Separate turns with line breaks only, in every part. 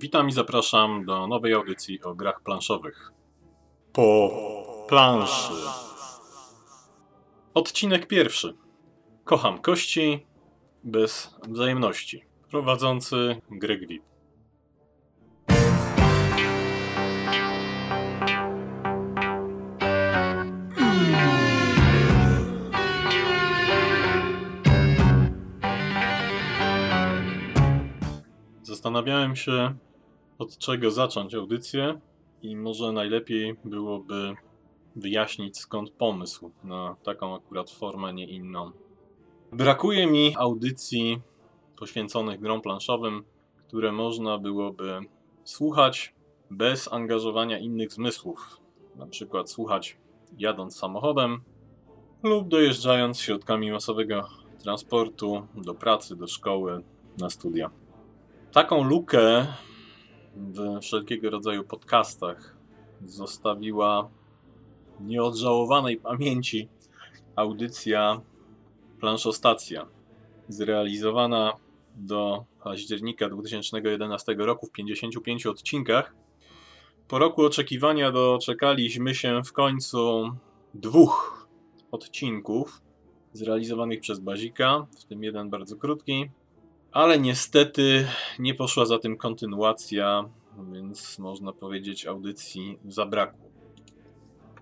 Witam i zapraszam do nowej audycji o grach planszowych. Po planszy. Odcinek pierwszy. Kocham kości bez wzajemności. Prowadzący Greg Wip. Zastanawiałem się, od czego zacząć audycję, i może najlepiej byłoby wyjaśnić skąd pomysł na taką akurat formę, nie inną. Brakuje mi audycji poświęconych grom planszowym, które można byłoby słuchać bez angażowania innych zmysłów. Na przykład słuchać jadąc samochodem lub dojeżdżając środkami masowego transportu do pracy, do szkoły, na studia. Taką lukę w wszelkiego rodzaju podcastach zostawiła nieodżałowanej pamięci audycja Planszostacja, zrealizowana do października 2011 roku w 55 odcinkach. Po roku oczekiwania doczekaliśmy się w końcu dwóch odcinków zrealizowanych przez Bazika, w tym jeden bardzo krótki, ale niestety nie poszła za tym kontynuacja, więc można powiedzieć audycji zabrakło.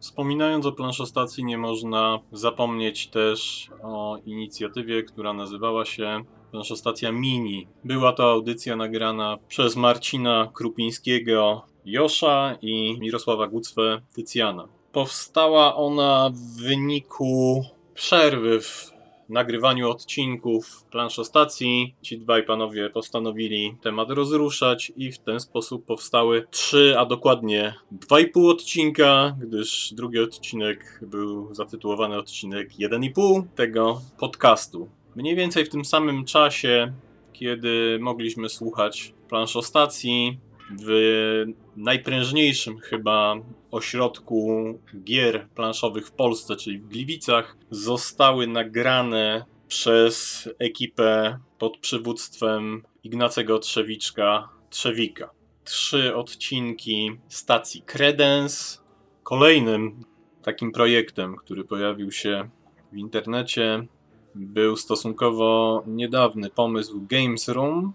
Wspominając o planszostacji, nie można zapomnieć też o inicjatywie, która nazywała się Planszostacja Mini. Była to audycja nagrana przez Marcina Krupińskiego Josza i Mirosława Gucwę Tycjana. Powstała ona w wyniku przerwy w nagrywaniu odcinków planszostacji. Ci dwaj panowie postanowili temat rozruszać i w ten sposób powstały trzy, a dokładnie dwa i pół odcinka, gdyż drugi odcinek był zatytułowany odcinek 1,5 tego podcastu. Mniej więcej w tym samym czasie, kiedy mogliśmy słuchać planszostacji, w najprężniejszym chyba ośrodku gier planszowych w Polsce, czyli w Gliwicach, zostały nagrane przez ekipę pod przywództwem Ignacego Trzewiczka Trzewika. Trzy odcinki stacji Credence. Kolejnym takim projektem, który pojawił się w internecie, był stosunkowo niedawny pomysł Games Room,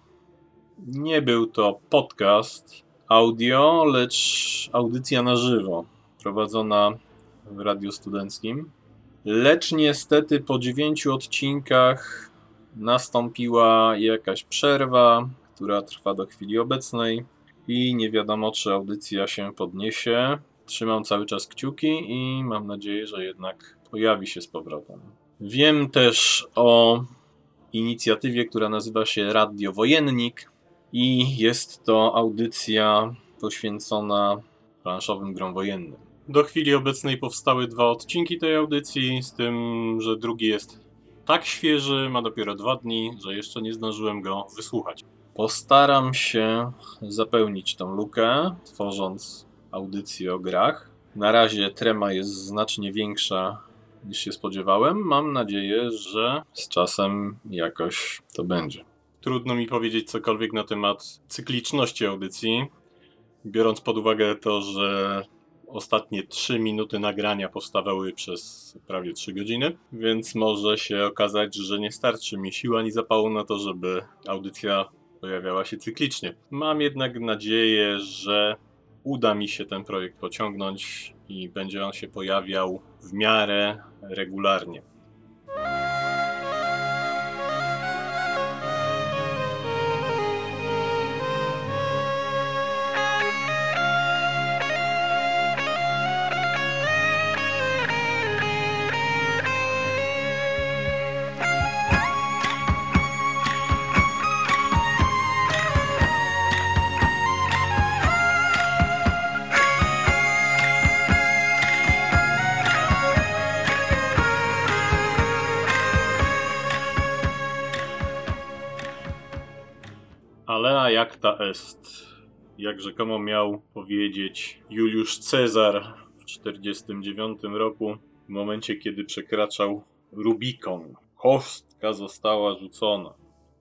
nie był to podcast audio, lecz audycja na żywo, prowadzona w radiu studenckim. Lecz niestety po dziewięciu odcinkach nastąpiła jakaś przerwa, która trwa do chwili obecnej i nie wiadomo, czy audycja się podniesie. Trzymam cały czas kciuki i mam nadzieję, że jednak pojawi się z powrotem. Wiem też o inicjatywie, która nazywa się Radio Wojennik, i jest to audycja poświęcona planszowym grom wojennym. Do chwili obecnej powstały dwa odcinki tej audycji, z tym, że drugi jest tak świeży, ma dopiero dwa dni, że jeszcze nie zdążyłem go wysłuchać. Postaram się zapełnić tą lukę, tworząc audycję o grach. Na razie trema jest znacznie większa niż się spodziewałem. Mam nadzieję, że z czasem jakoś to będzie. Trudno mi powiedzieć cokolwiek na temat cykliczności audycji, biorąc pod uwagę to, że ostatnie 3 minuty nagrania powstawały przez prawie 3 godziny, więc może się okazać, że nie starczy mi sił ani zapału na to, żeby audycja pojawiała się cyklicznie. Mam jednak nadzieję, że uda mi się ten projekt pociągnąć i będzie on się pojawiał w miarę regularnie. Alea jacta est. Jak rzekomo miał powiedzieć Juliusz Cezar w 1949 roku, w momencie kiedy przekraczał Rubikon. Kostka została rzucona.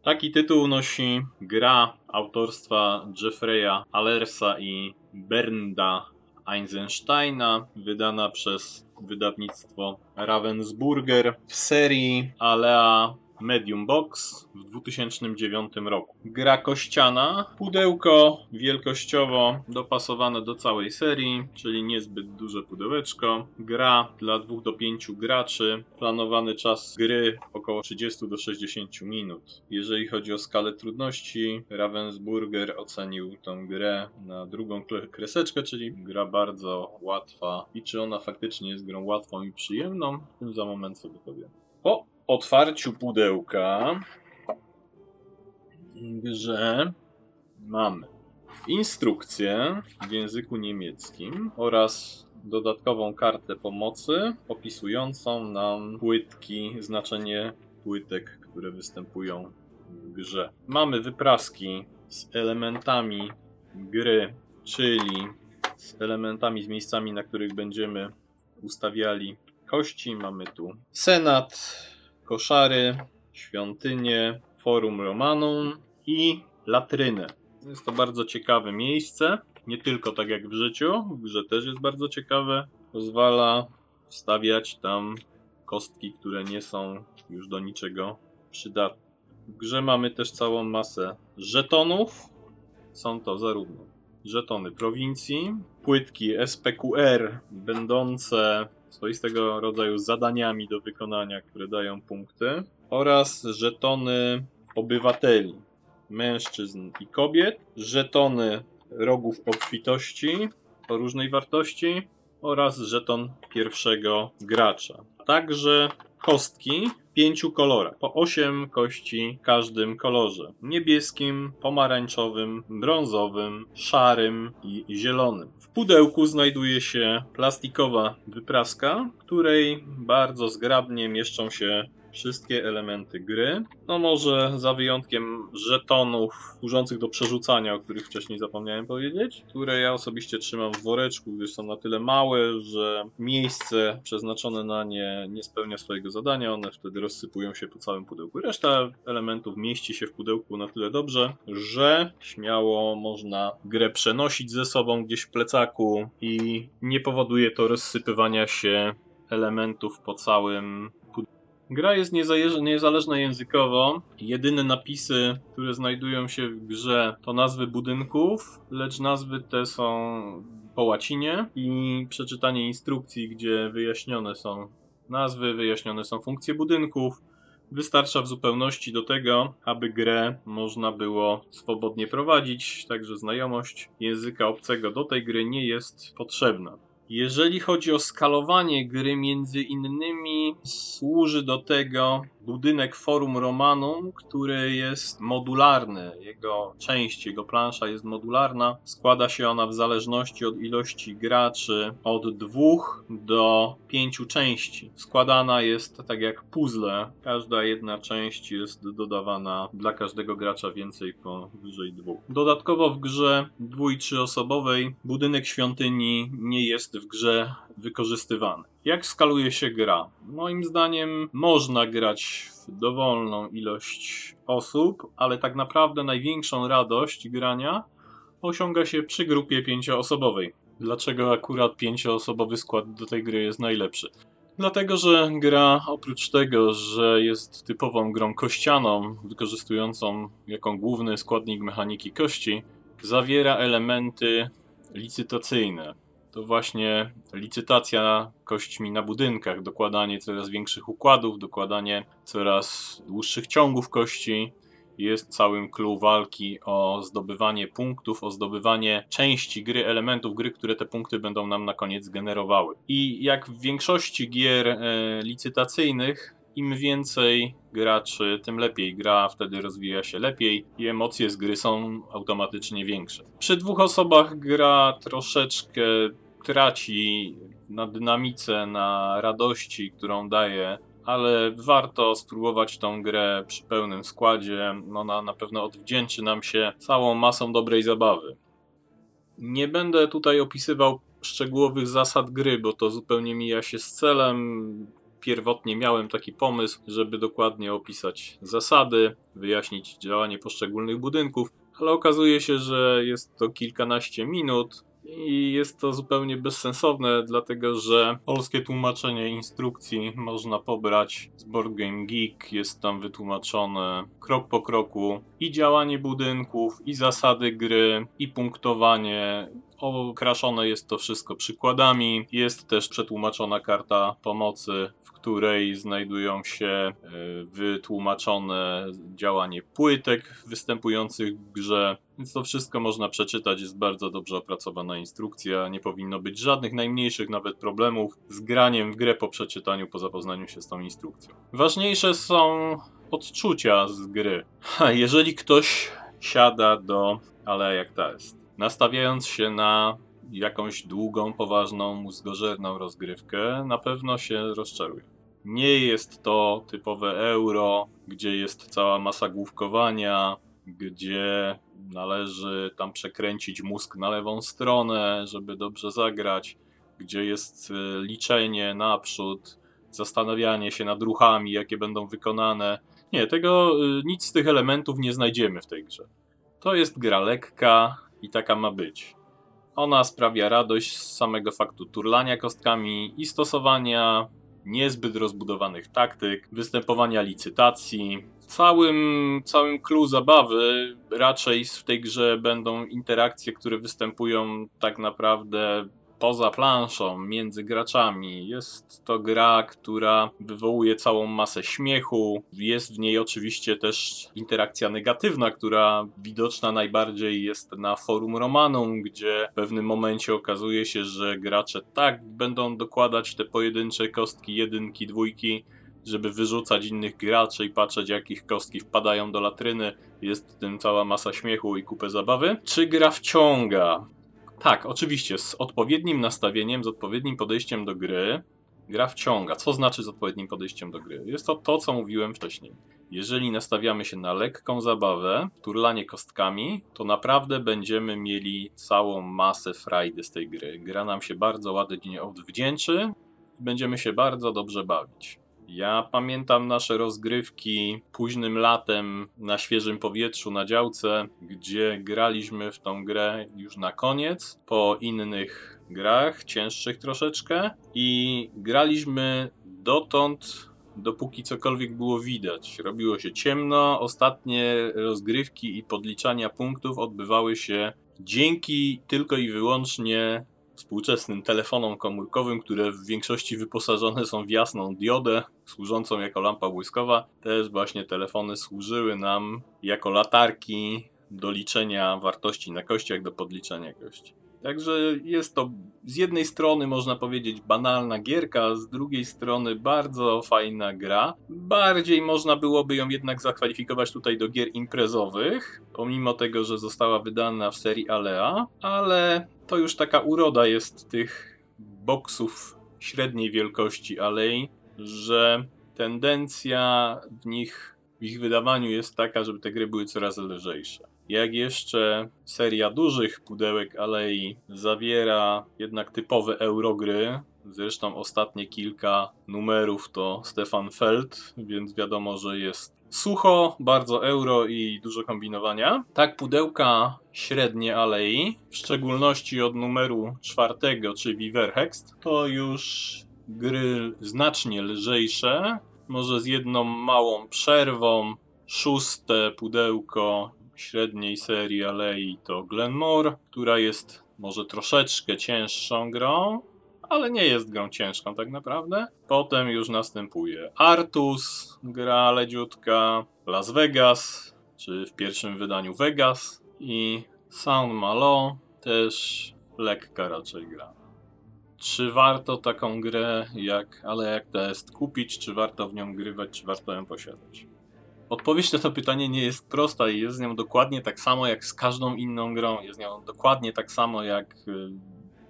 Taki tytuł nosi gra autorstwa Jeffreya Allersa i Bernda Eisensteina, wydana przez wydawnictwo Ravensburger w serii Alea Medium Box w 2009 roku. Gra kościana, pudełko wielkościowo dopasowane do całej serii, czyli niezbyt duże pudełeczko. Gra dla 2 do 5 graczy. Planowany czas gry około 30 do 60 minut. Jeżeli chodzi o skalę trudności, Ravensburger ocenił tą grę na drugą kreseczkę, czyli gra bardzo łatwa. I czy ona faktycznie jest grą łatwą i przyjemną, tym za moment sobie powiem. Po otwarciu pudełka że mamy instrukcję w języku niemieckim oraz dodatkową kartę pomocy opisującą nam płytki, znaczenie płytek, które występują w grze. Mamy wypraski z elementami gry, czyli z elementami, z miejscami, na których będziemy ustawiali kości. Mamy tu senat, koszary, świątynię, forum Romanum i latrynę. Jest to bardzo ciekawe miejsce. Nie tylko tak jak w życiu, w grze też jest bardzo ciekawe. Pozwala wstawiać tam kostki, które nie są już do niczego przydatne. W grze mamy też całą masę żetonów. Są to zarówno żetony prowincji, płytki SPQR, będące swoistego rodzaju zadaniami do wykonania, które dają punkty, oraz żetony obywateli, mężczyzn i kobiet, żetony rogów obfitości o różnej wartości oraz żeton pierwszego gracza. Także kostki pięciu kolorach, po 8 kości w każdym kolorze: niebieskim, pomarańczowym, brązowym, szarym i zielonym. W pudełku znajduje się plastikowa wypraska, której bardzo zgrabnie mieszczą się wszystkie elementy gry. No może za wyjątkiem żetonów służących do przerzucania, o których wcześniej zapomniałem powiedzieć, które ja osobiście trzymam w woreczku, gdyż są na tyle małe, że miejsce przeznaczone na nie nie spełnia swojego zadania, one wtedy rozsypują się po całym pudełku. Reszta elementów mieści się w pudełku na tyle dobrze, że śmiało można grę przenosić ze sobą gdzieś w plecaku i nie powoduje to rozsypywania się elementów po całym Gra jest niezależna językowo. Jedyne napisy, które znajdują się w grze, to nazwy budynków, lecz nazwy te są po łacinie i przeczytanie instrukcji, gdzie wyjaśnione są nazwy, wyjaśnione są funkcje budynków. Wystarcza w zupełności do tego, aby grę można było swobodnie prowadzić, także znajomość języka obcego do tej gry nie jest potrzebna. Jeżeli chodzi o skalowanie gry, między innymi służy do tego budynek Forum Romanum, który jest modularny. Jego część, jego plansza jest modularna. Składa się ona w zależności od ilości graczy od dwóch do pięciu części. Składana jest tak jak puzzle. Każda jedna część jest dodawana dla każdego gracza więcej powyżej dwóch. Dodatkowo w grze dwu- i trzyosobowej budynek świątyni nie jest w grze wykorzystywany. Jak skaluje się gra? Moim zdaniem można grać w dowolną ilość osób, ale tak naprawdę największą radość grania osiąga się przy grupie pięcioosobowej. Dlaczego akurat pięcioosobowy skład do tej gry jest najlepszy? Dlatego, że gra oprócz tego, że jest typową grą kościaną, wykorzystującą jako główny składnik mechaniki kości, zawiera elementy licytacyjne to właśnie licytacja kośćmi na budynkach, dokładanie coraz większych układów, dokładanie coraz dłuższych ciągów kości jest całym clue walki o zdobywanie punktów, o zdobywanie części gry, elementów gry, które te punkty będą nam na koniec generowały. I jak w większości gier e, licytacyjnych, im więcej graczy, tym lepiej. Gra wtedy rozwija się lepiej i emocje z gry są automatycznie większe. Przy dwóch osobach gra troszeczkę traci na dynamice, na radości, którą daje, ale warto spróbować tą grę przy pełnym składzie. Ona na pewno odwdzięczy nam się całą masą dobrej zabawy. Nie będę tutaj opisywał szczegółowych zasad gry, bo to zupełnie mija się z celem. Pierwotnie miałem taki pomysł, żeby dokładnie opisać zasady, wyjaśnić działanie poszczególnych budynków, ale okazuje się, że jest to kilkanaście minut i jest to zupełnie bezsensowne, dlatego że polskie tłumaczenie instrukcji można pobrać z Board Game Geek. Jest tam wytłumaczone krok po kroku i działanie budynków, i zasady gry, i punktowanie. Okraszone jest to wszystko przykładami. Jest też przetłumaczona karta pomocy, w której znajdują się e, wytłumaczone działanie płytek występujących w grze. Więc to wszystko można przeczytać, jest bardzo dobrze opracowana instrukcja. Nie powinno być żadnych najmniejszych nawet problemów z graniem w grę po przeczytaniu, po zapoznaniu się z tą instrukcją. Ważniejsze są odczucia z gry. Jeżeli ktoś siada do. Ale jak to jest? nastawiając się na jakąś długą, poważną, mózgożerną rozgrywkę, na pewno się rozczaruje. Nie jest to typowe euro, gdzie jest cała masa główkowania, gdzie należy tam przekręcić mózg na lewą stronę, żeby dobrze zagrać, gdzie jest y, liczenie naprzód, zastanawianie się nad ruchami, jakie będą wykonane. Nie, tego y, nic z tych elementów nie znajdziemy w tej grze. To jest gra lekka, i taka ma być. Ona sprawia radość z samego faktu turlania kostkami i stosowania niezbyt rozbudowanych taktyk, występowania licytacji. Całym, całym clue zabawy raczej w tej grze będą interakcje, które występują tak naprawdę poza planszą, między graczami. Jest to gra, która wywołuje całą masę śmiechu. Jest w niej oczywiście też interakcja negatywna, która widoczna najbardziej jest na forum Romanum, gdzie w pewnym momencie okazuje się, że gracze tak będą dokładać te pojedyncze kostki, jedynki, dwójki, żeby wyrzucać innych graczy i patrzeć, jak ich kostki wpadają do latryny. Jest w tym cała masa śmiechu i kupę zabawy. Czy gra wciąga? Tak, oczywiście, z odpowiednim nastawieniem, z odpowiednim podejściem do gry, gra wciąga. Co znaczy z odpowiednim podejściem do gry? Jest to to, co mówiłem wcześniej. Jeżeli nastawiamy się na lekką zabawę, turlanie kostkami, to naprawdę będziemy mieli całą masę frajdy z tej gry. Gra nam się bardzo ładnie odwdzięczy i będziemy się bardzo dobrze bawić. Ja pamiętam nasze rozgrywki późnym latem na świeżym powietrzu na działce, gdzie graliśmy w tą grę już na koniec, po innych grach, cięższych troszeczkę i graliśmy dotąd dopóki cokolwiek było widać. Robiło się ciemno, ostatnie rozgrywki i podliczania punktów odbywały się dzięki tylko i wyłącznie współczesnym telefonom komórkowym, które w większości wyposażone są w jasną diodę, służącą jako lampa błyskowa. Też właśnie telefony służyły nam jako latarki do liczenia wartości na kościach, do podliczenia kości. Także jest to z jednej strony można powiedzieć banalna gierka, z drugiej strony bardzo fajna gra. Bardziej można byłoby ją jednak zakwalifikować tutaj do gier imprezowych, pomimo tego, że została wydana w serii Alea, ale to już taka uroda jest tych boksów średniej wielkości Alei, że tendencja w nich, w ich wydawaniu jest taka, żeby te gry były coraz lżejsze. Jak jeszcze seria dużych pudełek Alei zawiera jednak typowe eurogry, zresztą ostatnie kilka numerów to Stefan Feld, więc wiadomo, że jest sucho, bardzo euro i dużo kombinowania. Tak pudełka średnie Alei, w szczególności od numeru czwartego, czyli Viverhext, to już gry znacznie lżejsze, może z jedną małą przerwą. Szóste pudełko średniej serii Alei to Glenmore, która jest może troszeczkę cięższą grą, ale nie jest grą ciężką tak naprawdę. Potem już następuje Artus, gra leciutka, Las Vegas, czy w pierwszym wydaniu Vegas i Saint Malo, też lekka raczej gra. Czy warto taką grę, jak, ale jak to jest, kupić, czy warto w nią grywać, czy warto ją posiadać? Odpowiedź na to pytanie nie jest prosta i jest z nią dokładnie tak samo jak z każdą inną grą. Jest z nią dokładnie tak samo jak, y,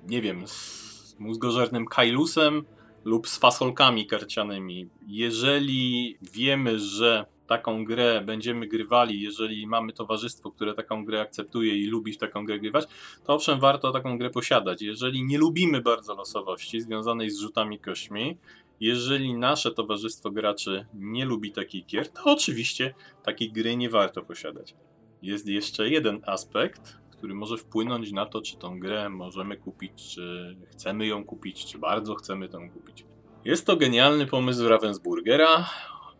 nie wiem, z mózgożernym Kailusem lub z fasolkami karcianymi. Jeżeli wiemy, że taką grę będziemy grywali, jeżeli mamy towarzystwo, które taką grę akceptuje i lubi w taką grę grywać, to owszem, warto taką grę posiadać. Jeżeli nie lubimy bardzo losowości związanej z rzutami kośćmi, jeżeli nasze towarzystwo graczy nie lubi takich gier, to oczywiście takiej gry nie warto posiadać. Jest jeszcze jeden aspekt, który może wpłynąć na to, czy tą grę możemy kupić, czy chcemy ją kupić, czy bardzo chcemy tę kupić. Jest to genialny pomysł Ravensburgera,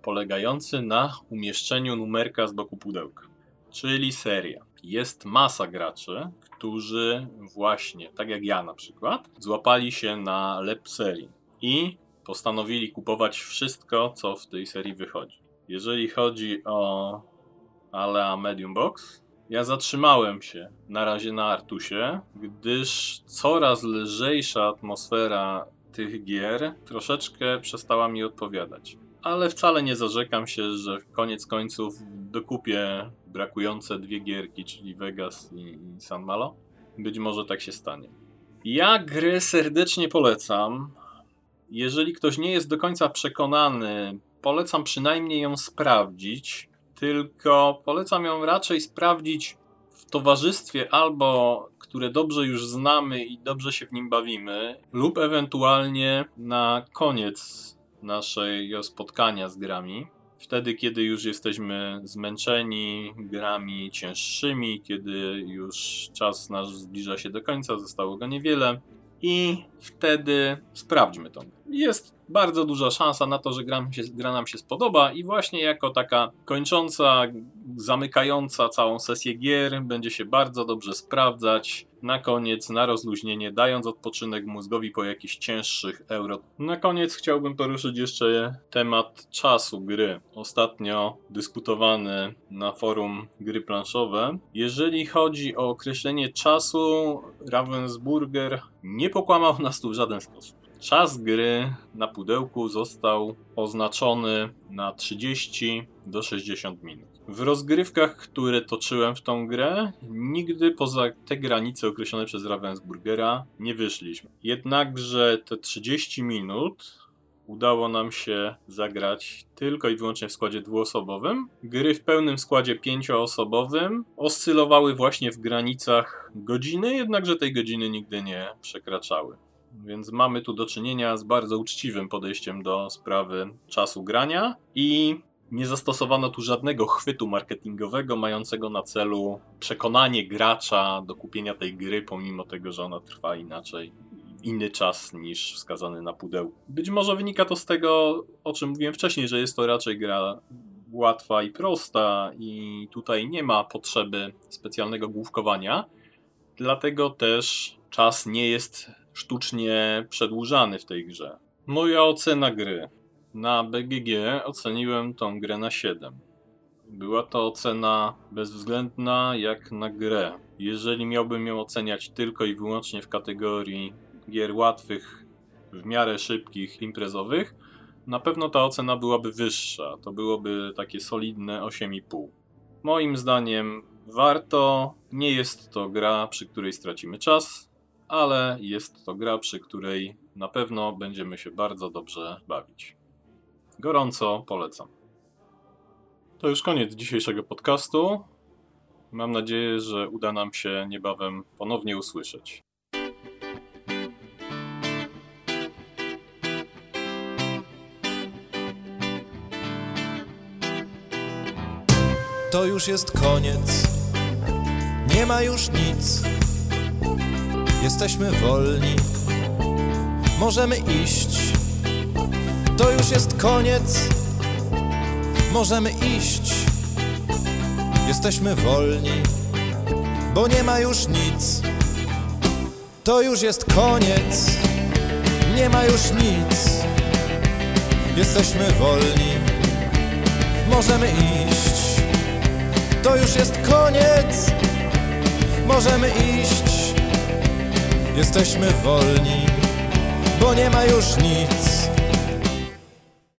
polegający na umieszczeniu numerka z boku pudełka, czyli seria. Jest masa graczy, którzy właśnie, tak jak ja na przykład, złapali się na lep serii i postanowili kupować wszystko, co w tej serii wychodzi. Jeżeli chodzi o Alea Medium Box, ja zatrzymałem się na razie na Artusie, gdyż coraz lżejsza atmosfera tych gier troszeczkę przestała mi odpowiadać. Ale wcale nie zarzekam się, że koniec końców dokupię brakujące dwie gierki, czyli Vegas i, San Malo. Być może tak się stanie. Ja grę serdecznie polecam. Jeżeli ktoś nie jest do końca przekonany, polecam przynajmniej ją sprawdzić. Tylko polecam ją raczej sprawdzić w towarzystwie albo które dobrze już znamy i dobrze się w nim bawimy, lub ewentualnie na koniec naszego spotkania z grami. Wtedy, kiedy już jesteśmy zmęczeni grami cięższymi, kiedy już czas nasz zbliża się do końca, zostało go niewiele, i wtedy sprawdźmy to. Jest bardzo duża szansa na to, że gra się, gra nam się spodoba i właśnie jako taka kończąca, zamykająca całą sesję gier będzie się bardzo dobrze sprawdzać. Na koniec, na rozluźnienie, dając odpoczynek mózgowi po jakichś cięższych euro. Na koniec chciałbym poruszyć jeszcze temat czasu gry. Ostatnio dyskutowany na forum gry planszowe. Jeżeli chodzi o określenie czasu, Ravensburger nie pokłamał nas tu w żaden sposób. Czas gry na pudełku został oznaczony na 30 do 60 minut. W rozgrywkach, które toczyłem w tą grę, nigdy poza te granice określone przez Ravensburgera nie wyszliśmy. Jednakże te 30 minut udało nam się zagrać tylko i wyłącznie w składzie dwuosobowym. Gry w pełnym składzie pięcioosobowym oscylowały właśnie w granicach godziny, jednakże tej godziny nigdy nie przekraczały. Więc mamy tu do czynienia z bardzo uczciwym podejściem do sprawy czasu grania i nie zastosowano tu żadnego chwytu marketingowego mającego na celu przekonanie gracza do kupienia tej gry, pomimo tego, że ona trwa inaczej, inny czas niż wskazany na pudełku. Być może wynika to z tego, o czym mówiłem wcześniej, że jest to raczej gra łatwa i prosta i tutaj nie ma potrzeby specjalnego główkowania. Dlatego też czas nie jest sztucznie przedłużany w tej grze. Moja ocena gry. Na BGG oceniłem tą grę na 7. Była to ocena bezwzględna jak na grę. Jeżeli miałbym ją oceniać tylko i wyłącznie w kategorii gier łatwych, w miarę szybkich, imprezowych, na pewno ta ocena byłaby wyższa. To byłoby takie solidne 8,5. Moim zdaniem warto. Nie jest to gra, przy której stracimy czas, ale jest to gra, przy której na pewno będziemy się bardzo dobrze bawić. Gorąco polecam. To już koniec dzisiejszego podcastu. Mam nadzieję, że uda nam się niebawem ponownie usłyszeć.
To już jest koniec, nie ma już nic. Jesteśmy wolni, możemy iść. To już jest koniec, możemy iść. Jesteśmy wolni, bo nie ma już nic. To już jest koniec, nie ma już nic. Jesteśmy wolni, możemy iść. To już jest koniec, możemy iść. Jesteśmy wolni, bo nie ma już nic.